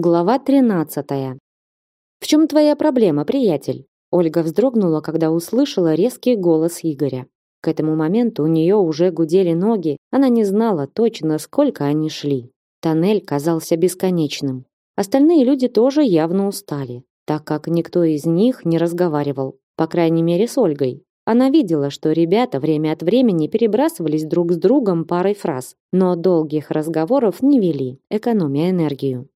Глава 13. В чем твоя проблема, приятель? Ольга вздрогнула, когда услышала резкий голос Игоря. К этому моменту у нее уже гудели ноги, она не знала точно, сколько они шли. Тоннель казался бесконечным. Остальные люди тоже явно устали, так как никто из них не разговаривал, по крайней мере с Ольгой. Она видела, что ребята время от времени перебрасывались друг с другом парой фраз, но долгих разговоров не вели, экономя энергию.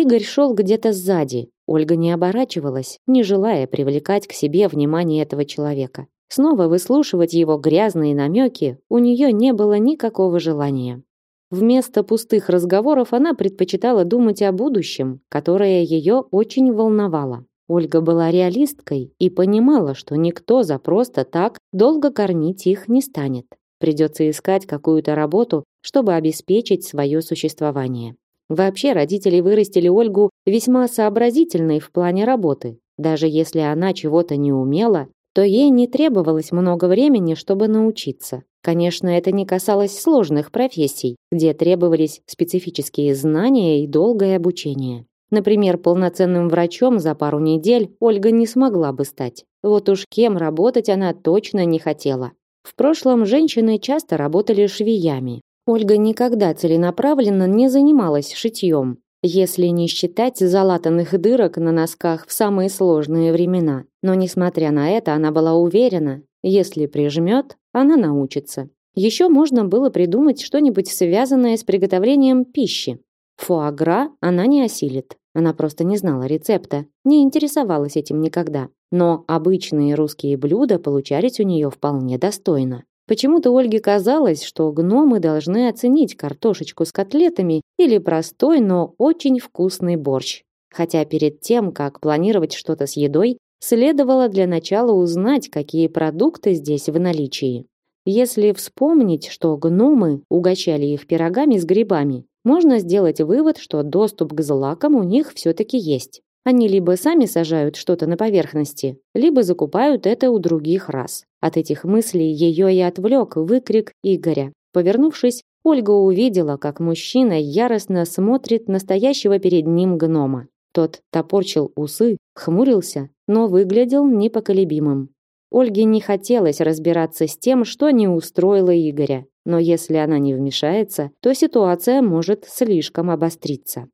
Игорь шел где-то сзади. Ольга не оборачивалась, не желая привлекать к себе внимание этого человека. Снова выслушивать его грязные намеки у нее не было никакого желания. Вместо пустых разговоров она предпочитала думать о будущем, которое ее очень волновало. Ольга была реалисткой и понимала, что никто за просто так долго кормить их не станет. Придется искать какую-то работу, чтобы обеспечить свое существование. Вообще родители вырастили Ольгу весьма сообразительной в плане работы. Даже если она чего-то не умела, то ей не требовалось много времени, чтобы научиться. Конечно, это не касалось сложных профессий, где требовались специфические знания и долгое обучение. Например, полноценным врачом за пару недель Ольга не смогла бы стать. Вот уж кем работать она точно не хотела. В прошлом женщины часто работали швеями, Ольга никогда целенаправленно не занималась шитьем, если не считать залатанных дырок на носках в самые сложные времена. Но несмотря на это, она была уверена, если прижмет, она научится. Еще можно было придумать что-нибудь связанное с приготовлением пищи. Фуагра она не осилит. Она просто не знала рецепта, не интересовалась этим никогда. Но обычные русские блюда получались у нее вполне достойно. Почему-то Ольге казалось, что гномы должны оценить картошечку с котлетами или простой, но очень вкусный борщ. Хотя перед тем, как планировать что-то с едой, следовало для начала узнать, какие продукты здесь в наличии. Если вспомнить, что гномы угощали их пирогами с грибами, можно сделать вывод, что доступ к злакам у них все-таки есть. Они либо сами сажают что-то на поверхности, либо закупают это у других рас. От этих мыслей ее и отвлек выкрик Игоря. Повернувшись, Ольга увидела, как мужчина яростно смотрит настоящего перед ним гнома. Тот топорчил усы, хмурился, но выглядел непоколебимым. Ольге не хотелось разбираться с тем, что не устроило Игоря, но если она не вмешается, то ситуация может слишком обостриться.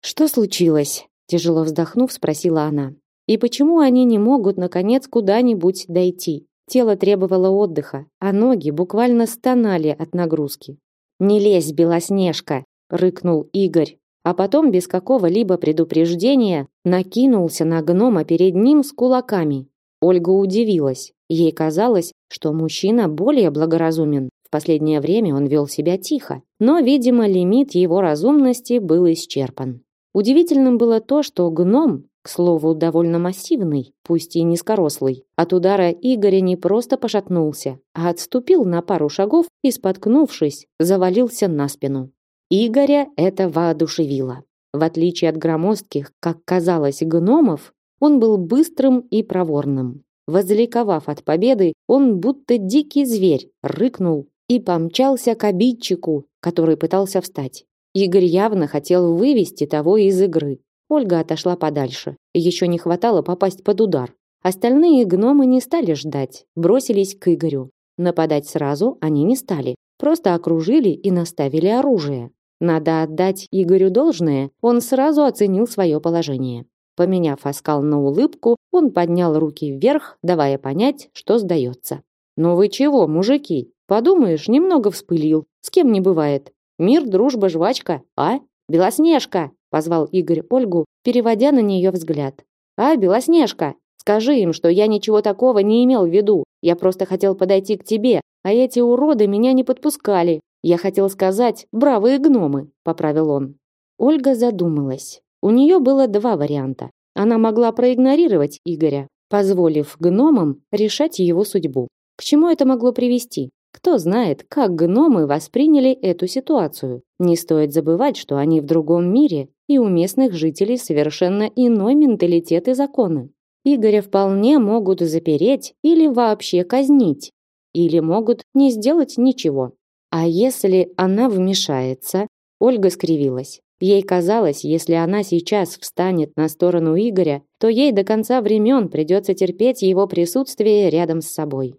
Что случилось? Тяжело вздохнув, спросила она. И почему они не могут, наконец, куда-нибудь дойти? Тело требовало отдыха, а ноги буквально стонали от нагрузки. «Не лезь, Белоснежка!» — рыкнул Игорь, а потом без какого-либо предупреждения накинулся на гнома перед ним с кулаками. Ольга удивилась. Ей казалось, что мужчина более благоразумен. В последнее время он вел себя тихо, но, видимо, лимит его разумности был исчерпан. Удивительным было то, что гном, к слову, довольно массивный, пусть и низкорослый, от удара Игоря не просто пошатнулся, а отступил на пару шагов и, споткнувшись, завалился на спину. Игоря это воодушевило. В отличие от громоздких, как казалось, гномов, он был быстрым и проворным. Возликовав от победы, он будто дикий зверь рыкнул и помчался к обидчику, который пытался встать. Игорь явно хотел вывести того из игры. Ольга отошла подальше. Еще не хватало попасть под удар. Остальные гномы не стали ждать, бросились к Игорю. Нападать сразу они не стали, просто окружили и наставили оружие. Надо отдать Игорю должное, он сразу оценил свое положение. Поменяв оскал на улыбку, он поднял руки вверх, давая понять, что сдается. «Ну вы чего, мужики? Подумаешь, немного вспылил. С кем не бывает. Мир, дружба, жвачка, а? Белоснежка!» — позвал Игорь Ольгу, переводя на нее взгляд. «А, Белоснежка, скажи им, что я ничего такого не имел в виду. Я просто хотел подойти к тебе, а эти уроды меня не подпускали. Я хотел сказать «бравые гномы», — поправил он. Ольга задумалась. У нее было два варианта. Она могла проигнорировать Игоря, позволив гномам решать его судьбу. К чему это могло привести? Кто знает, как гномы восприняли эту ситуацию. Не стоит забывать, что они в другом мире, и у местных жителей совершенно иной менталитет и законы. Игоря вполне могут запереть или вообще казнить, или могут не сделать ничего. А если она вмешается? Ольга скривилась. Ей казалось, если она сейчас встанет на сторону Игоря, то ей до конца времен придется терпеть его присутствие рядом с собой.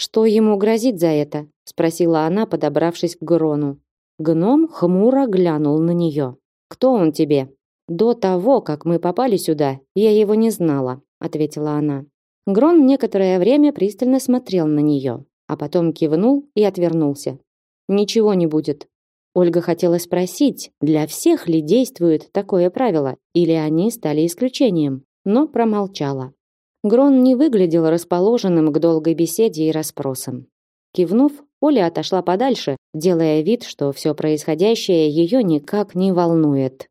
Что ему грозит за это? спросила она, подобравшись к Грону. Гном хмуро глянул на нее. Кто он тебе? До того, как мы попали сюда, я его не знала, ответила она. Грон некоторое время пристально смотрел на нее, а потом кивнул и отвернулся. Ничего не будет. Ольга хотела спросить, для всех ли действует такое правило, или они стали исключением, но промолчала. Грон не выглядел расположенным к долгой беседе и расспросам. Кивнув, Оля отошла подальше, делая вид, что все происходящее ее никак не волнует.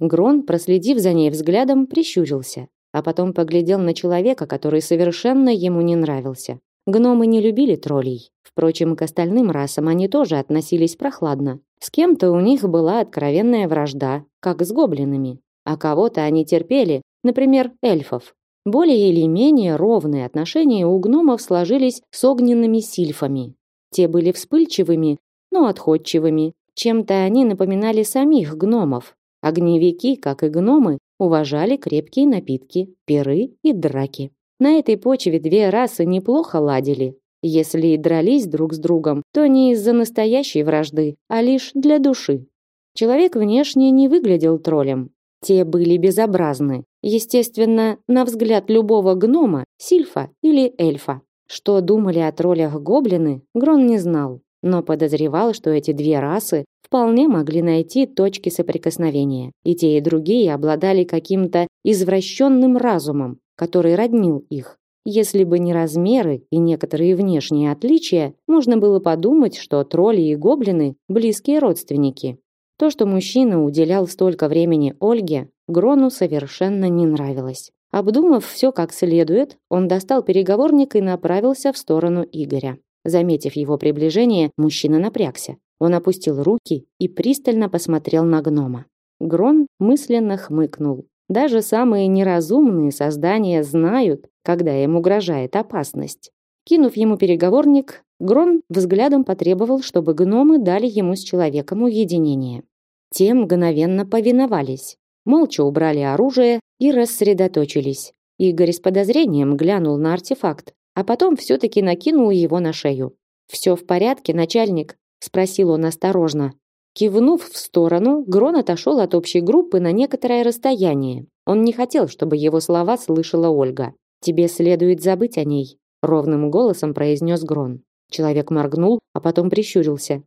Грон, проследив за ней взглядом, прищурился, а потом поглядел на человека, который совершенно ему не нравился. Гномы не любили троллей. Впрочем, к остальным расам они тоже относились прохладно. С кем-то у них была откровенная вражда, как с гоблинами, а кого-то они терпели, например, эльфов. Более или менее ровные отношения у гномов сложились с огненными сильфами. Те были вспыльчивыми, но отходчивыми. Чем-то они напоминали самих гномов. Огневики, как и гномы, уважали крепкие напитки, пиры и драки. На этой почве две расы неплохо ладили. Если и дрались друг с другом, то не из-за настоящей вражды, а лишь для души. Человек внешне не выглядел троллем. Те были безобразны. Естественно, на взгляд любого гнома, сильфа или эльфа. Что думали о троллях гоблины, Грон не знал, но подозревал, что эти две расы вполне могли найти точки соприкосновения. И те, и другие обладали каким-то извращенным разумом, который роднил их. Если бы не размеры и некоторые внешние отличия, можно было подумать, что тролли и гоблины – близкие родственники. То, что мужчина уделял столько времени Ольге, Грону совершенно не нравилось. Обдумав все как следует, он достал переговорник и направился в сторону Игоря. Заметив его приближение, мужчина напрягся. Он опустил руки и пристально посмотрел на гнома. Грон мысленно хмыкнул. Даже самые неразумные создания знают, когда им угрожает опасность. Кинув ему переговорник, Грон взглядом потребовал, чтобы гномы дали ему с человеком уединение. Те мгновенно повиновались, молча убрали оружие и рассредоточились. Игорь с подозрением глянул на артефакт, а потом все-таки накинул его на шею. «Все в порядке, начальник?» – спросил он осторожно. Кивнув в сторону, Грон отошел от общей группы на некоторое расстояние. Он не хотел, чтобы его слова слышала Ольга. «Тебе следует забыть о ней», — ровным голосом произнес Грон. Человек моргнул, а потом прищурился.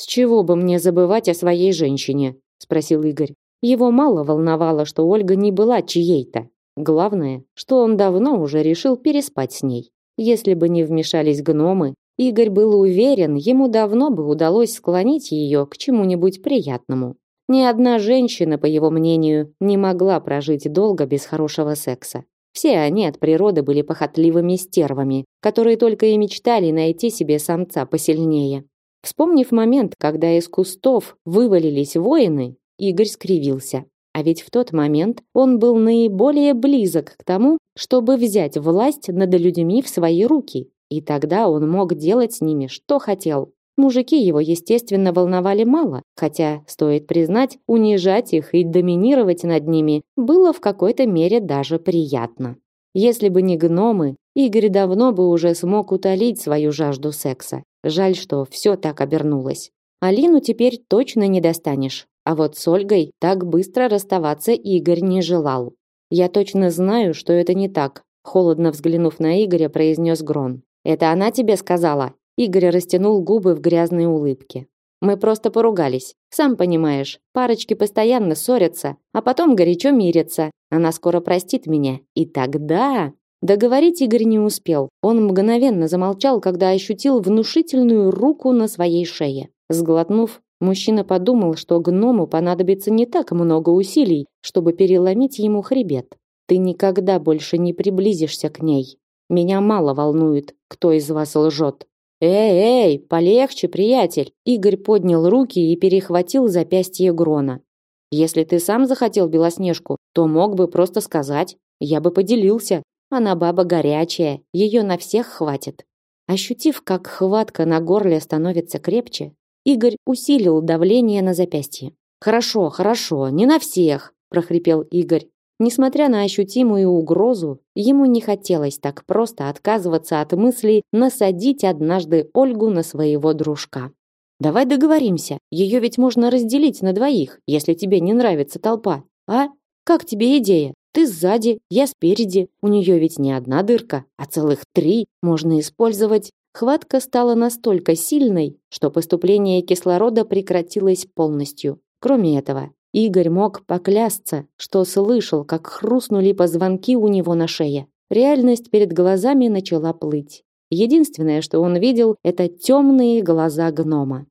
«С чего бы мне забывать о своей женщине?» — спросил Игорь. Его мало волновало, что Ольга не была чьей-то. Главное, что он давно уже решил переспать с ней. Если бы не вмешались гномы, Игорь был уверен, ему давно бы удалось склонить ее к чему-нибудь приятному. Ни одна женщина, по его мнению, не могла прожить долго без хорошего секса. Все они от природы были похотливыми стервами, которые только и мечтали найти себе самца посильнее. Вспомнив момент, когда из кустов вывалились воины, Игорь скривился. А ведь в тот момент он был наиболее близок к тому, чтобы взять власть над людьми в свои руки и тогда он мог делать с ними, что хотел. Мужики его, естественно, волновали мало, хотя, стоит признать, унижать их и доминировать над ними было в какой-то мере даже приятно. Если бы не гномы, Игорь давно бы уже смог утолить свою жажду секса. Жаль, что все так обернулось. Алину теперь точно не достанешь. А вот с Ольгой так быстро расставаться Игорь не желал. «Я точно знаю, что это не так», холодно взглянув на Игоря, произнес Грон. Это она тебе сказала? Игорь растянул губы в грязной улыбке. Мы просто поругались. Сам понимаешь, парочки постоянно ссорятся, а потом горячо мирятся. Она скоро простит меня. И тогда... Договорить Игорь не успел. Он мгновенно замолчал, когда ощутил внушительную руку на своей шее. Сглотнув, мужчина подумал, что гному понадобится не так много усилий, чтобы переломить ему хребет. Ты никогда больше не приблизишься к ней. Меня мало волнует, кто из вас лжет. Эй, эй, полегче, приятель. Игорь поднял руки и перехватил запястье Грона. Если ты сам захотел Белоснежку, то мог бы просто сказать, я бы поделился. Она баба горячая, ее на всех хватит. Ощутив, как хватка на горле становится крепче, Игорь усилил давление на запястье. Хорошо, хорошо, не на всех, прохрипел Игорь. Несмотря на ощутимую угрозу, ему не хотелось так просто отказываться от мысли насадить однажды Ольгу на своего дружка. Давай договоримся. Ее ведь можно разделить на двоих, если тебе не нравится толпа. А? Как тебе идея? Ты сзади, я спереди. У нее ведь не одна дырка, а целых три. Можно использовать. Хватка стала настолько сильной, что поступление кислорода прекратилось полностью. Кроме этого, Игорь мог поклясться, что слышал, как хрустнули позвонки у него на шее. Реальность перед глазами начала плыть. Единственное, что он видел, это темные глаза гнома.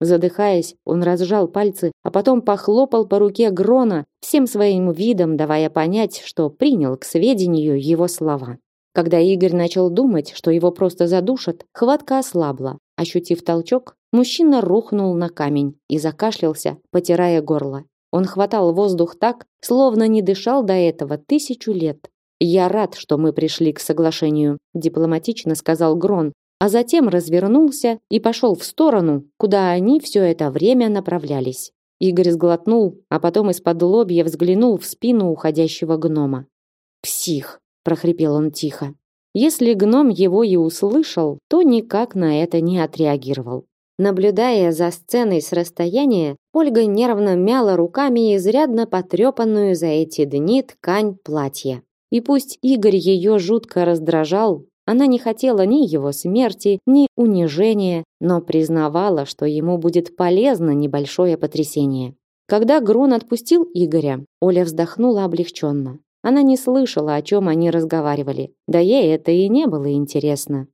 Задыхаясь, он разжал пальцы, а потом похлопал по руке Грона, всем своим видом давая понять, что принял к сведению его слова. Когда Игорь начал думать, что его просто задушат, хватка ослабла. Ощутив толчок, мужчина рухнул на камень и закашлялся, потирая горло. Он хватал воздух так, словно не дышал до этого тысячу лет. «Я рад, что мы пришли к соглашению», дипломатично сказал Грон, а затем развернулся и пошел в сторону, куда они все это время направлялись. Игорь сглотнул, а потом из-под лобья взглянул в спину уходящего гнома. «Псих!» – прохрипел он тихо. Если гном его и услышал, то никак на это не отреагировал. Наблюдая за сценой с расстояния, Ольга нервно мяла руками изрядно потрепанную за эти дни ткань платья. И пусть Игорь ее жутко раздражал, она не хотела ни его смерти, ни унижения, но признавала, что ему будет полезно небольшое потрясение. Когда Грон отпустил Игоря, Оля вздохнула облегченно. Она не слышала, о чем они разговаривали. Да ей это и не было интересно.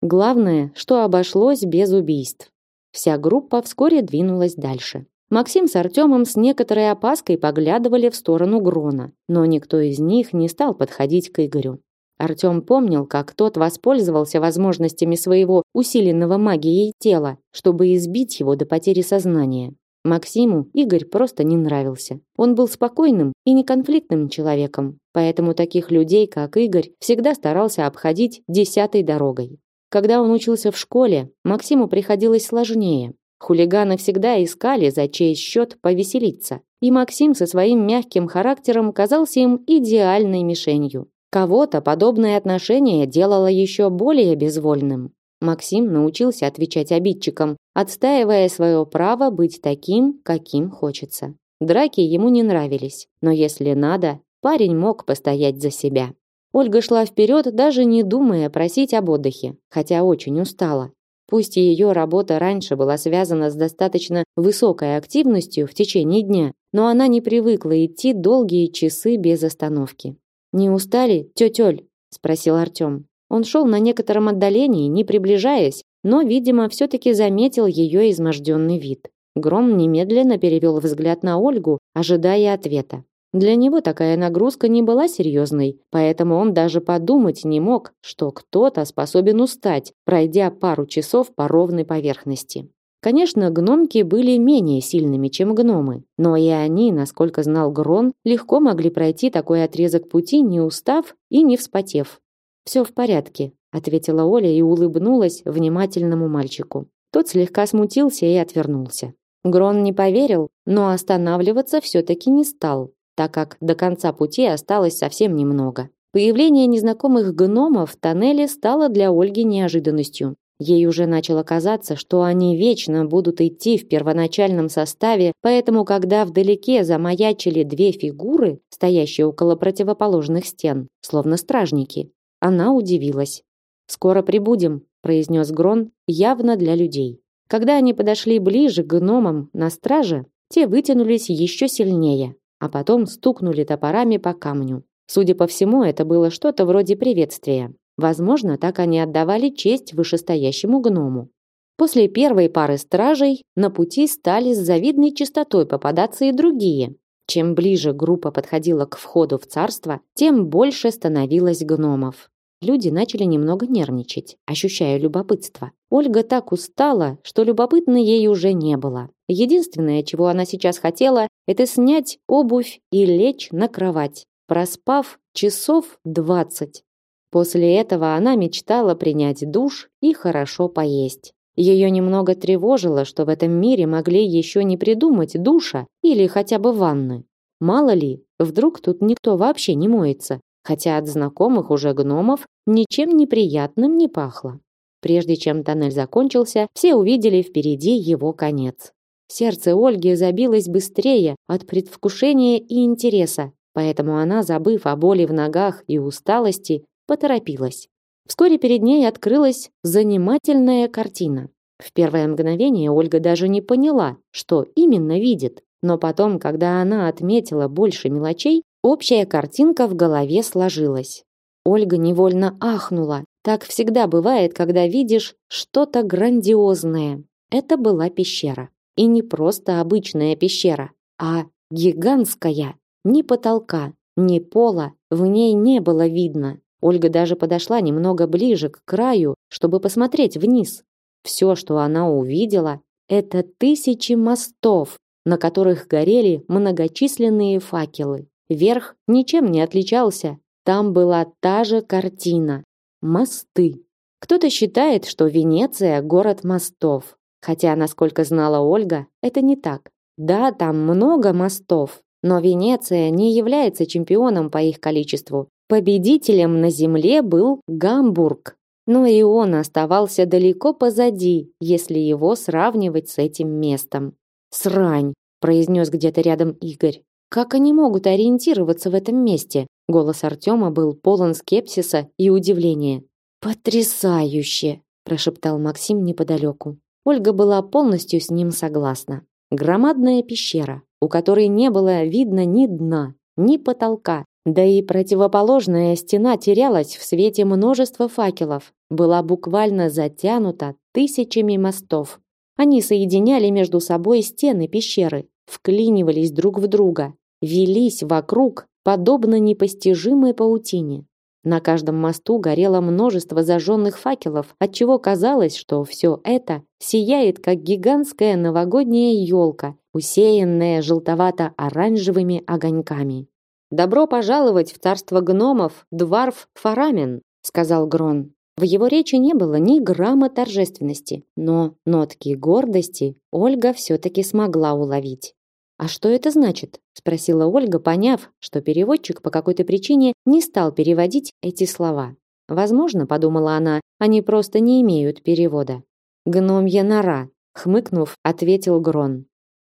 Главное, что обошлось без убийств. Вся группа вскоре двинулась дальше. Максим с Артемом с некоторой опаской поглядывали в сторону Грона, но никто из них не стал подходить к Игорю. Артём помнил, как тот воспользовался возможностями своего усиленного магией тела, чтобы избить его до потери сознания. Максиму Игорь просто не нравился. Он был спокойным и неконфликтным человеком, поэтому таких людей, как Игорь, всегда старался обходить десятой дорогой. Когда он учился в школе, Максиму приходилось сложнее. Хулиганы всегда искали за чей счет повеселиться, и Максим со своим мягким характером казался им идеальной мишенью. Кого-то подобное отношение делало еще более безвольным. Максим научился отвечать обидчикам, отстаивая свое право быть таким, каким хочется. Драки ему не нравились, но если надо, парень мог постоять за себя. Ольга шла вперед, даже не думая просить об отдыхе, хотя очень устала. Пусть ее работа раньше была связана с достаточно высокой активностью в течение дня, но она не привыкла идти долгие часы без остановки. «Не устали, тетель?» – спросил Артем. Он шел на некотором отдалении, не приближаясь, но, видимо, все-таки заметил ее изможденный вид. Гром немедленно перевел взгляд на Ольгу, ожидая ответа. Для него такая нагрузка не была серьезной, поэтому он даже подумать не мог, что кто-то способен устать, пройдя пару часов по ровной поверхности. Конечно, гномки были менее сильными, чем гномы, но и они, насколько знал Грон, легко могли пройти такой отрезок пути, не устав и не вспотев. «Все в порядке», — ответила Оля и улыбнулась внимательному мальчику. Тот слегка смутился и отвернулся. Грон не поверил, но останавливаться все-таки не стал, так как до конца пути осталось совсем немного. Появление незнакомых гномов в тоннеле стало для Ольги неожиданностью. Ей уже начало казаться, что они вечно будут идти в первоначальном составе, поэтому когда вдалеке замаячили две фигуры, стоящие около противоположных стен, словно стражники, она удивилась. «Скоро прибудем», – произнес Грон, явно для людей. Когда они подошли ближе к гномам на страже, те вытянулись еще сильнее, а потом стукнули топорами по камню. Судя по всему, это было что-то вроде приветствия. Возможно, так они отдавали честь вышестоящему гному. После первой пары стражей на пути стали с завидной частотой попадаться и другие. Чем ближе группа подходила к входу в царство, тем больше становилось гномов. Люди начали немного нервничать, ощущая любопытство. Ольга так устала, что любопытно ей уже не было. Единственное, чего она сейчас хотела, это снять обувь и лечь на кровать, проспав часов двадцать. После этого она мечтала принять душ и хорошо поесть. Ее немного тревожило, что в этом мире могли еще не придумать душа или хотя бы ванны. Мало ли, вдруг тут никто вообще не моется, хотя от знакомых уже гномов ничем неприятным не пахло. Прежде чем тоннель закончился, все увидели впереди его конец. Сердце Ольги забилось быстрее от предвкушения и интереса, поэтому она, забыв о боли в ногах и усталости, поторопилась. Вскоре перед ней открылась занимательная картина. В первое мгновение Ольга даже не поняла, что именно видит, но потом, когда она отметила больше мелочей, общая картинка в голове сложилась. Ольга невольно ахнула. Так всегда бывает, когда видишь что-то грандиозное. Это была пещера. И не просто обычная пещера, а гигантская. Ни потолка, ни пола в ней не было видно. Ольга даже подошла немного ближе к краю, чтобы посмотреть вниз. Все, что она увидела, это тысячи мостов, на которых горели многочисленные факелы. Верх ничем не отличался. Там была та же картина. Мосты. Кто-то считает, что Венеция – город мостов. Хотя, насколько знала Ольга, это не так. Да, там много мостов, но Венеция не является чемпионом по их количеству. Победителем на земле был Гамбург, но и он оставался далеко позади, если его сравнивать с этим местом. «Срань!» – произнес где-то рядом Игорь. «Как они могут ориентироваться в этом месте?» Голос Артема был полон скепсиса и удивления. «Потрясающе!» – прошептал Максим неподалеку. Ольга была полностью с ним согласна. Громадная пещера, у которой не было видно ни дна, ни потолка, да и противоположная стена терялась в свете множества факелов, была буквально затянута тысячами мостов. Они соединяли между собой стены пещеры, вклинивались друг в друга, велись вокруг, подобно непостижимой паутине. На каждом мосту горело множество зажженных факелов, отчего казалось, что все это сияет, как гигантская новогодняя елка, усеянная желтовато-оранжевыми огоньками. «Добро пожаловать в царство гномов, дворф Фарамен», сказал Грон. В его речи не было ни грамма торжественности, но нотки гордости Ольга все-таки смогла уловить. «А что это значит?» – спросила Ольга, поняв, что переводчик по какой-то причине не стал переводить эти слова. Возможно, подумала она, они просто не имеют перевода. «Гномья нора», – хмыкнув, ответил Грон.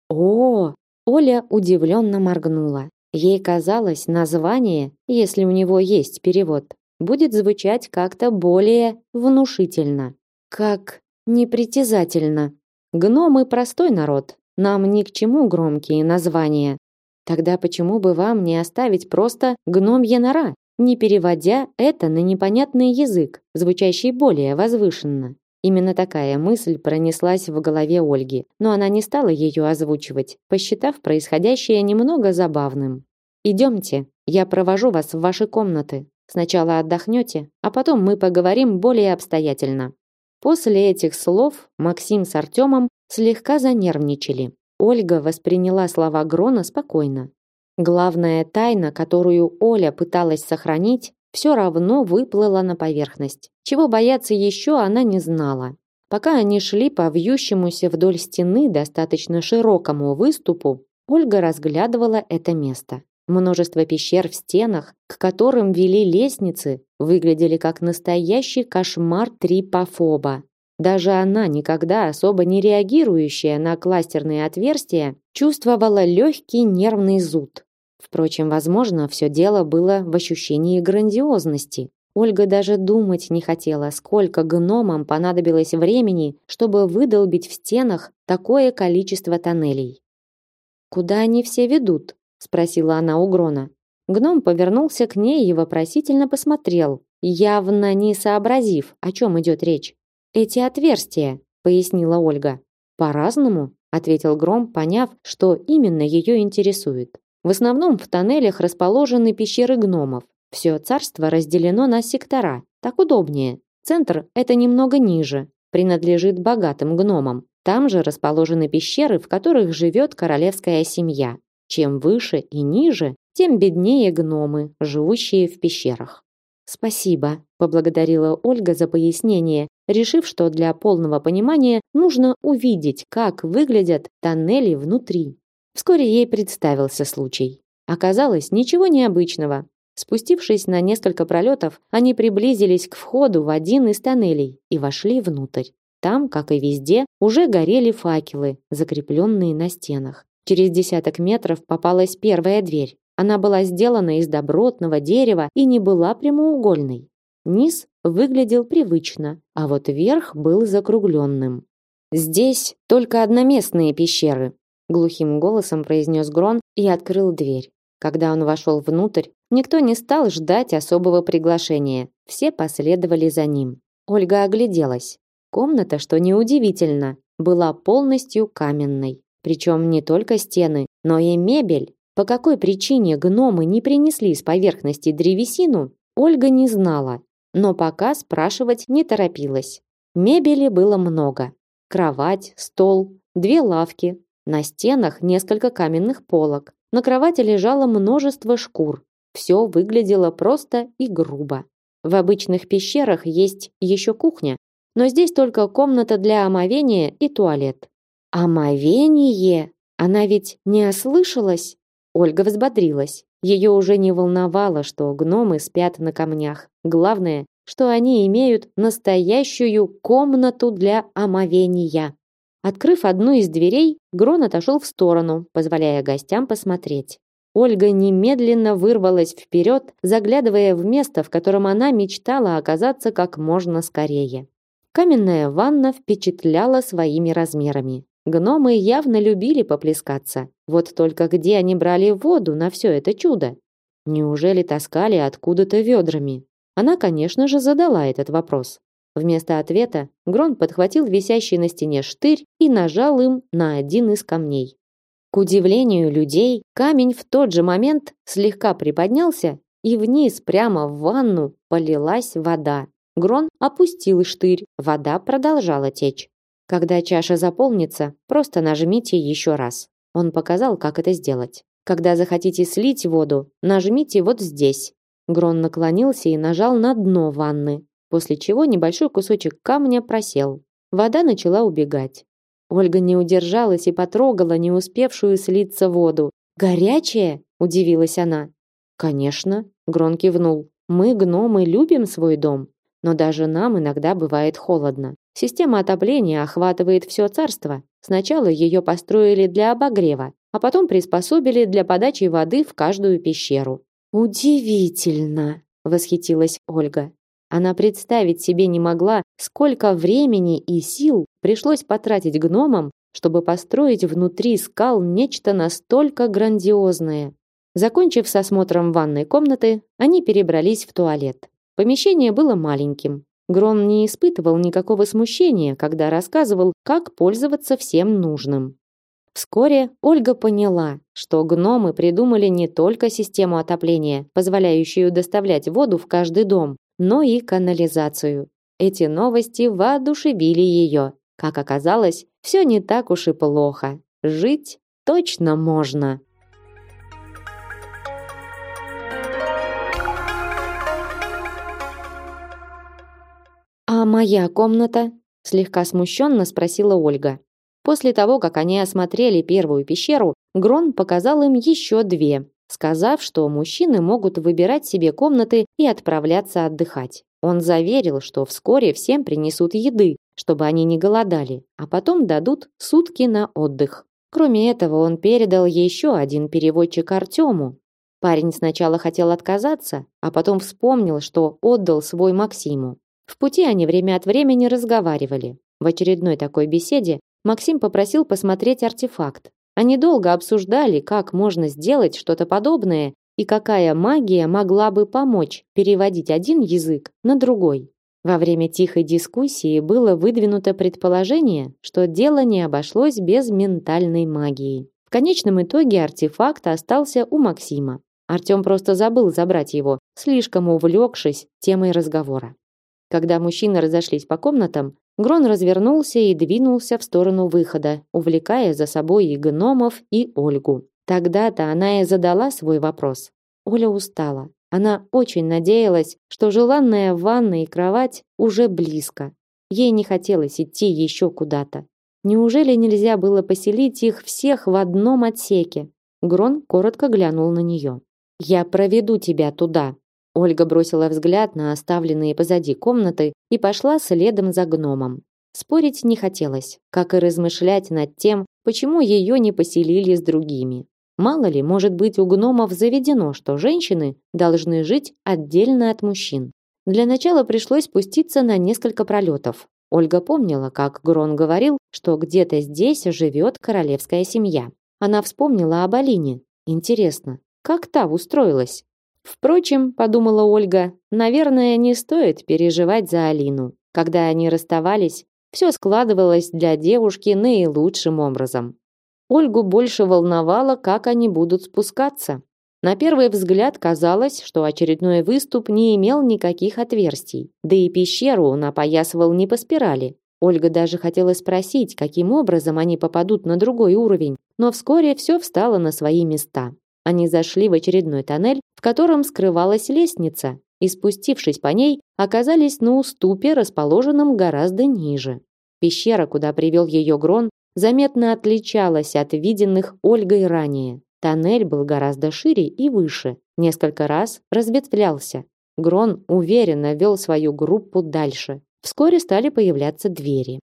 «О!» – Оля удивленно моргнула. Ей казалось, название, если у него есть перевод, будет звучать как-то более внушительно, как непритязательно. Гномы простой народ, нам ни к чему громкие названия. Тогда почему бы вам не оставить просто гномья нора, не переводя это на непонятный язык, звучащий более возвышенно? Именно такая мысль пронеслась в голове Ольги, но она не стала ее озвучивать, посчитав происходящее немного забавным. «Идемте, я провожу вас в ваши комнаты. Сначала отдохнете, а потом мы поговорим более обстоятельно». После этих слов Максим с Артемом слегка занервничали. Ольга восприняла слова Грона спокойно. Главная тайна, которую Оля пыталась сохранить, все равно выплыла на поверхность. Чего бояться еще она не знала. Пока они шли по вьющемуся вдоль стены достаточно широкому выступу, Ольга разглядывала это место. Множество пещер в стенах, к которым вели лестницы, выглядели как настоящий кошмар трипофоба. Даже она, никогда особо не реагирующая на кластерные отверстия, чувствовала легкий нервный зуд. Впрочем, возможно, все дело было в ощущении грандиозности. Ольга даже думать не хотела, сколько гномам понадобилось времени, чтобы выдолбить в стенах такое количество тоннелей. «Куда они все ведут?» – спросила она у Грона. Гном повернулся к ней и вопросительно посмотрел, явно не сообразив, о чем идет речь. «Эти отверстия», – пояснила Ольга. «По-разному», – ответил Гром, поняв, что именно ее интересует. В основном в тоннелях расположены пещеры гномов. Все царство разделено на сектора. Так удобнее. Центр – это немного ниже, принадлежит богатым гномам. Там же расположены пещеры, в которых живет королевская семья. Чем выше и ниже, тем беднее гномы, живущие в пещерах. «Спасибо», – поблагодарила Ольга за пояснение решив, что для полного понимания нужно увидеть, как выглядят тоннели внутри. Вскоре ей представился случай. Оказалось, ничего необычного. Спустившись на несколько пролетов, они приблизились к входу в один из тоннелей и вошли внутрь. Там, как и везде, уже горели факелы, закрепленные на стенах. Через десяток метров попалась первая дверь. Она была сделана из добротного дерева и не была прямоугольной. Низ выглядел привычно, а вот верх был закругленным. «Здесь только одноместные пещеры», глухим голосом произнес Грон и открыл дверь. Когда он вошел внутрь, никто не стал ждать особого приглашения. Все последовали за ним. Ольга огляделась. Комната, что неудивительно, была полностью каменной. Причем не только стены, но и мебель. По какой причине гномы не принесли с поверхности древесину, Ольга не знала, но пока спрашивать не торопилась. Мебели было много. Кровать, стол, две лавки, на стенах несколько каменных полок. На кровати лежало множество шкур. Все выглядело просто и грубо. В обычных пещерах есть еще кухня, но здесь только комната для омовения и туалет. Омовение? Она ведь не ослышалась? Ольга взбодрилась. Ее уже не волновало, что гномы спят на камнях. Главное, что они имеют настоящую комнату для омовения. Открыв одну из дверей, Грон отошел в сторону, позволяя гостям посмотреть. Ольга немедленно вырвалась вперед, заглядывая в место, в котором она мечтала оказаться как можно скорее. Каменная ванна впечатляла своими размерами. Гномы явно любили поплескаться. Вот только где они брали воду на все это чудо? Неужели таскали откуда-то ведрами? Она, конечно же, задала этот вопрос. Вместо ответа Грон подхватил висящий на стене штырь и нажал им на один из камней. К удивлению людей, камень в тот же момент слегка приподнялся, и вниз прямо в ванну полилась вода. Грон опустил штырь, вода продолжала течь. Когда чаша заполнится, просто нажмите еще раз. Он показал, как это сделать. Когда захотите слить воду, нажмите вот здесь. Грон наклонился и нажал на дно ванны после чего небольшой кусочек камня просел. Вода начала убегать. Ольга не удержалась и потрогала не успевшую слиться воду. «Горячая?» – удивилась она. «Конечно», – Грон кивнул. «Мы, гномы, любим свой дом, но даже нам иногда бывает холодно. Система отопления охватывает все царство. Сначала ее построили для обогрева, а потом приспособили для подачи воды в каждую пещеру. Удивительно, восхитилась Ольга. Она представить себе не могла, сколько времени и сил пришлось потратить гномам, чтобы построить внутри скал нечто настолько грандиозное. Закончив с осмотром ванной комнаты, они перебрались в туалет. Помещение было маленьким. Грон не испытывал никакого смущения, когда рассказывал, как пользоваться всем нужным. Вскоре Ольга поняла, что гномы придумали не только систему отопления, позволяющую доставлять воду в каждый дом, но и канализацию. Эти новости воодушевили ее. Как оказалось, все не так уж и плохо. Жить точно можно. «А моя комната?» – слегка смущенно спросила Ольга. После того, как они осмотрели первую пещеру, Грон показал им еще две, сказав, что мужчины могут выбирать себе комнаты и отправляться отдыхать. Он заверил, что вскоре всем принесут еды, чтобы они не голодали, а потом дадут сутки на отдых. Кроме этого, он передал еще один переводчик Артему. Парень сначала хотел отказаться, а потом вспомнил, что отдал свой Максиму. В пути они время от времени разговаривали. В очередной такой беседе Максим попросил посмотреть артефакт, они долго обсуждали, как можно сделать что-то подобное и какая магия могла бы помочь переводить один язык на другой. Во время тихой дискуссии было выдвинуто предположение, что дело не обошлось без ментальной магии. В конечном итоге артефакт остался у Максима. Артём просто забыл забрать его, слишком увлекшись темой разговора. Когда мужчины разошлись по комнатам, Грон развернулся и двинулся в сторону выхода, увлекая за собой и гномов, и Ольгу. Тогда-то она и задала свой вопрос. Оля устала. Она очень надеялась, что желанная ванна и кровать уже близко. Ей не хотелось идти еще куда-то. Неужели нельзя было поселить их всех в одном отсеке? Грон коротко глянул на нее. Я проведу тебя туда. Ольга бросила взгляд на оставленные позади комнаты и пошла следом за гномом. Спорить не хотелось, как и размышлять над тем, почему ее не поселили с другими. Мало ли, может быть, у гномов заведено, что женщины должны жить отдельно от мужчин. Для начала пришлось спуститься на несколько пролетов. Ольга помнила, как Грон говорил, что где-то здесь живет королевская семья. Она вспомнила об Алине. Интересно, как та устроилась? Впрочем, подумала Ольга, наверное, не стоит переживать за Алину. Когда они расставались, все складывалось для девушки наилучшим образом. Ольгу больше волновало, как они будут спускаться. На первый взгляд казалось, что очередной выступ не имел никаких отверстий, да и пещеру он опоясывал не по спирали. Ольга даже хотела спросить, каким образом они попадут на другой уровень, но вскоре все встало на свои места. Они зашли в очередной тоннель, в котором скрывалась лестница, и спустившись по ней, оказались на уступе, расположенном гораздо ниже. Пещера, куда привел ее Грон, заметно отличалась от виденных Ольгой ранее. Тоннель был гораздо шире и выше, несколько раз разветвлялся. Грон уверенно вел свою группу дальше. Вскоре стали появляться двери.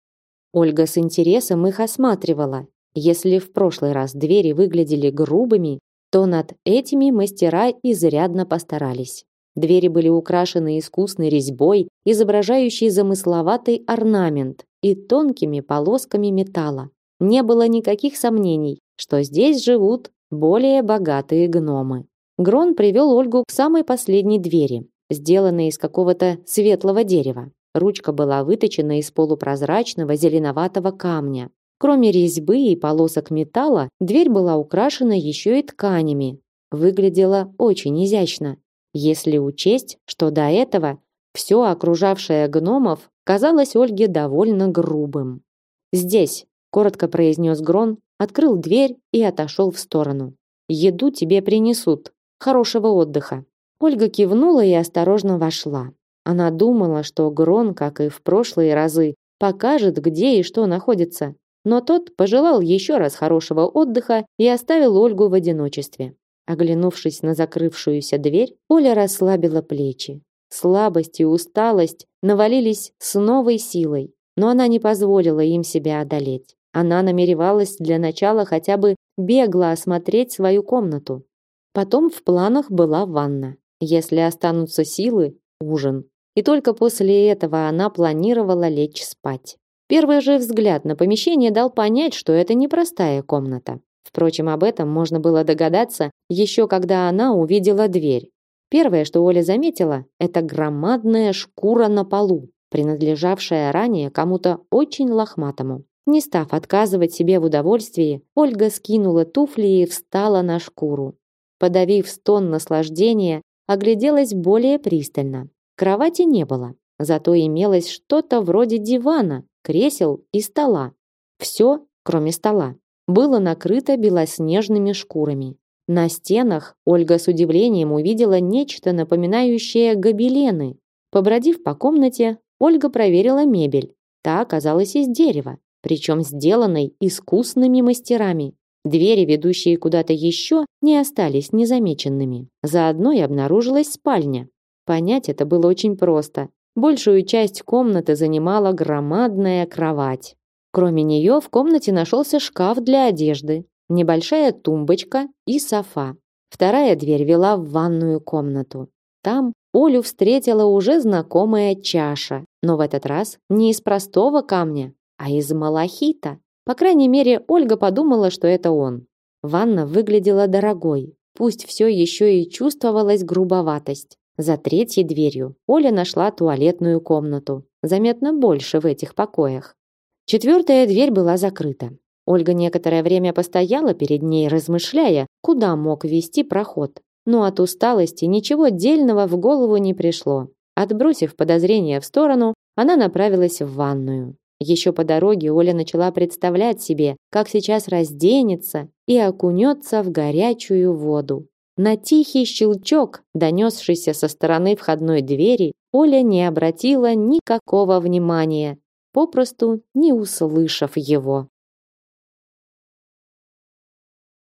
Ольга с интересом их осматривала. Если в прошлый раз двери выглядели грубыми, то над этими мастера изрядно постарались. Двери были украшены искусной резьбой, изображающей замысловатый орнамент и тонкими полосками металла. Не было никаких сомнений, что здесь живут более богатые гномы. Грон привел Ольгу к самой последней двери, сделанной из какого-то светлого дерева. Ручка была выточена из полупрозрачного зеленоватого камня. Кроме резьбы и полосок металла, дверь была украшена еще и тканями. Выглядела очень изящно, если учесть, что до этого все окружавшее гномов казалось Ольге довольно грубым. «Здесь», — коротко произнес Грон, открыл дверь и отошел в сторону. «Еду тебе принесут. Хорошего отдыха». Ольга кивнула и осторожно вошла. Она думала, что Грон, как и в прошлые разы, покажет, где и что находится. Но тот пожелал еще раз хорошего отдыха и оставил Ольгу в одиночестве. Оглянувшись на закрывшуюся дверь, Оля расслабила плечи. Слабость и усталость навалились с новой силой, но она не позволила им себя одолеть. Она намеревалась для начала хотя бы бегло осмотреть свою комнату. Потом в планах была ванна. Если останутся силы, ужин. И только после этого она планировала лечь спать. Первый же взгляд на помещение дал понять, что это непростая комната. Впрочем, об этом можно было догадаться еще когда она увидела дверь. Первое, что Оля заметила, это громадная шкура на полу, принадлежавшая ранее кому-то очень лохматому. Не став отказывать себе в удовольствии, Ольга скинула туфли и встала на шкуру. Подавив стон наслаждения, огляделась более пристально. Кровати не было, зато имелось что-то вроде дивана, кресел и стола. Все, кроме стола, было накрыто белоснежными шкурами. На стенах Ольга с удивлением увидела нечто напоминающее гобелены. Побродив по комнате, Ольга проверила мебель. Та оказалась из дерева причем сделанной искусными мастерами. Двери, ведущие куда-то еще, не остались незамеченными. Заодно и обнаружилась спальня. Понять это было очень просто. Большую часть комнаты занимала громадная кровать. Кроме нее в комнате нашелся шкаф для одежды, небольшая тумбочка и софа. Вторая дверь вела в ванную комнату. Там Олю встретила уже знакомая чаша, но в этот раз не из простого камня, а из малахита. По крайней мере, Ольга подумала, что это он. Ванна выглядела дорогой, пусть все еще и чувствовалась грубоватость. За третьей дверью Оля нашла туалетную комнату, заметно больше в этих покоях. Четвертая дверь была закрыта. Ольга некоторое время постояла перед ней, размышляя, куда мог вести проход. Но от усталости ничего дельного в голову не пришло. Отбросив подозрения в сторону, она направилась в ванную. Еще по дороге Оля начала представлять себе, как сейчас разденется и окунется в горячую воду. На тихий щелчок, донесшийся со стороны входной двери, Оля не обратила никакого внимания попросту не услышав его.